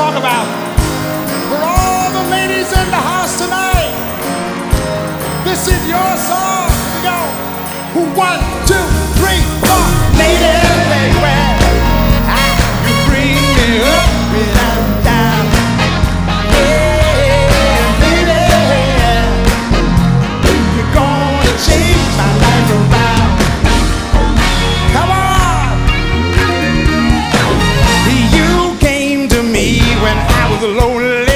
about. For all the ladies in the house tonight, this is your song. Here we go. One, two, three, four. Lady, I was lonely.